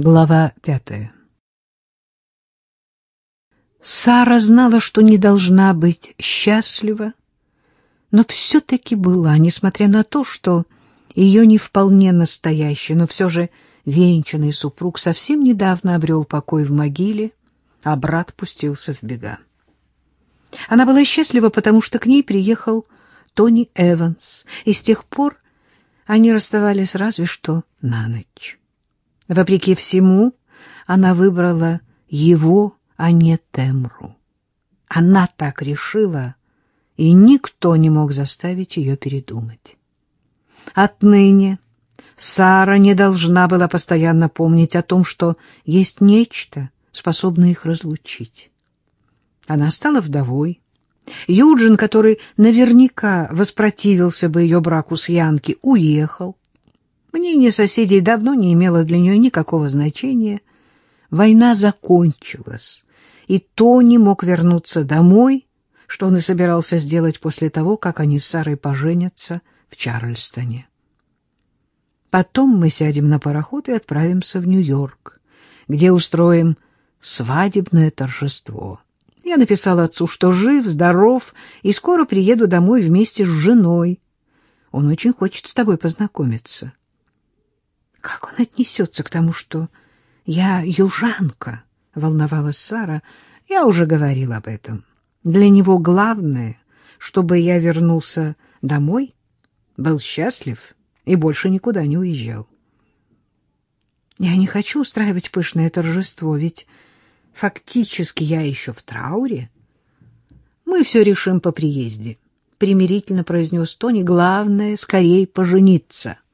Глава пятая Сара знала, что не должна быть счастлива, но все-таки была, несмотря на то, что ее не вполне настоящий, но все же венчанный супруг совсем недавно обрел покой в могиле, а брат пустился в бега. Она была счастлива, потому что к ней приехал Тони Эванс, и с тех пор они расставались разве что на ночь. Вопреки всему, она выбрала его, а не Темру. Она так решила, и никто не мог заставить ее передумать. Отныне Сара не должна была постоянно помнить о том, что есть нечто, способное их разлучить. Она стала вдовой. Юджин, который наверняка воспротивился бы ее браку с Янки, уехал. Мнение соседей давно не имело для нее никакого значения. Война закончилась, и Тони мог вернуться домой, что он и собирался сделать после того, как они с Сарой поженятся в Чарльстоне. Потом мы сядем на пароход и отправимся в Нью-Йорк, где устроим свадебное торжество. Я написал отцу, что жив, здоров, и скоро приеду домой вместе с женой. Он очень хочет с тобой познакомиться. Как он отнесется к тому, что я южанка? — волновалась Сара. Я уже говорил об этом. Для него главное, чтобы я вернулся домой, был счастлив и больше никуда не уезжал. Я не хочу устраивать пышное торжество, ведь фактически я еще в трауре. Мы все решим по приезде, — примирительно произнес Тони. Главное — скорее пожениться. —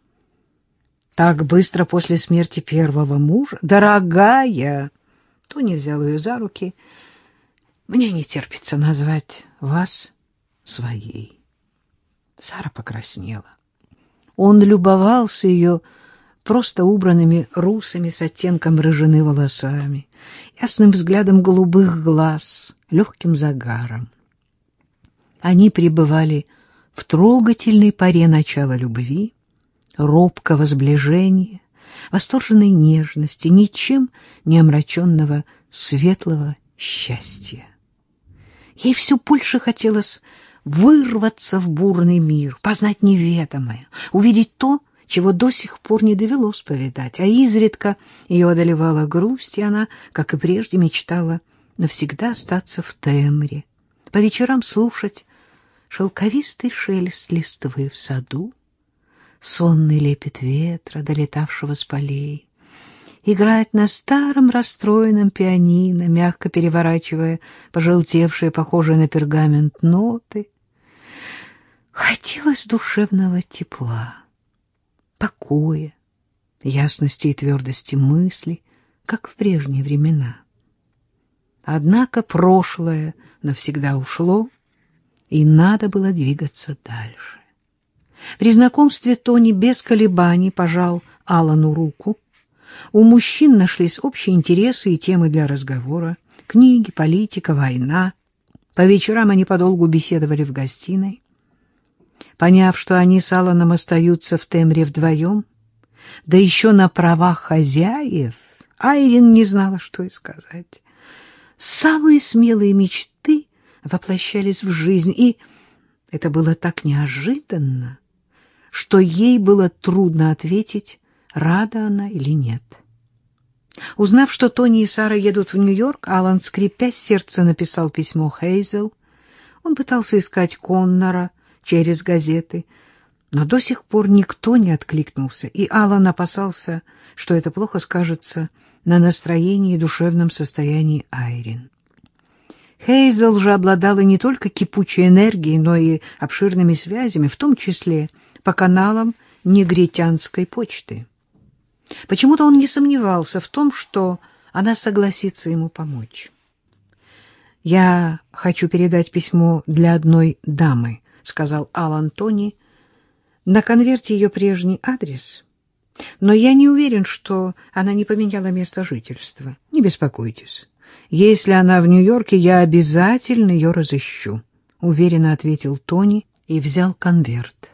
так быстро после смерти первого мужа? Дорогая! Тони взял ее за руки. Мне не терпится назвать вас своей. Сара покраснела. Он любовался ее просто убранными русыми с оттенком рыжины волосами, ясным взглядом голубых глаз, легким загаром. Они пребывали в трогательной паре начала любви, робкого сближения, восторженной нежности, ничем не омраченного светлого счастья. Ей все больше хотелось вырваться в бурный мир, познать неведомое, увидеть то, чего до сих пор не довелось повидать, а изредка ее одолевала грусть, и она, как и прежде, мечтала навсегда остаться в темре, по вечерам слушать шелковистый шелест листвы в саду, сонный лепет ветра, долетавшего с полей, играть на старом расстроенном пианино, мягко переворачивая пожелтевшие, похожие на пергамент ноты. Хотелось душевного тепла, покоя, ясности и твердости мысли, как в прежние времена. Однако прошлое навсегда ушло, и надо было двигаться дальше. При знакомстве Тони без колебаний пожал Алану руку. У мужчин нашлись общие интересы и темы для разговора. Книги, политика, война. По вечерам они подолгу беседовали в гостиной. Поняв, что они с Аланом остаются в Темре вдвоем, да еще на правах хозяев, Айрин не знала, что и сказать. Самые смелые мечты воплощались в жизнь, и это было так неожиданно что ей было трудно ответить, рада она или нет. Узнав, что Тони и Сара едут в Нью-Йорк, Алан, скрипясь сердце, написал письмо Хейзел. Он пытался искать Коннора через газеты, но до сих пор никто не откликнулся, и Алан опасался, что это плохо скажется на настроении и душевном состоянии Айрин. Хейзел же обладала не только кипучей энергией, но и обширными связями, в том числе по каналам негритянской почты. Почему-то он не сомневался в том, что она согласится ему помочь. «Я хочу передать письмо для одной дамы», — сказал Алан Тони. «На конверте ее прежний адрес, но я не уверен, что она не поменяла место жительства. Не беспокойтесь. Если она в Нью-Йорке, я обязательно ее разыщу», — уверенно ответил Тони и взял конверт.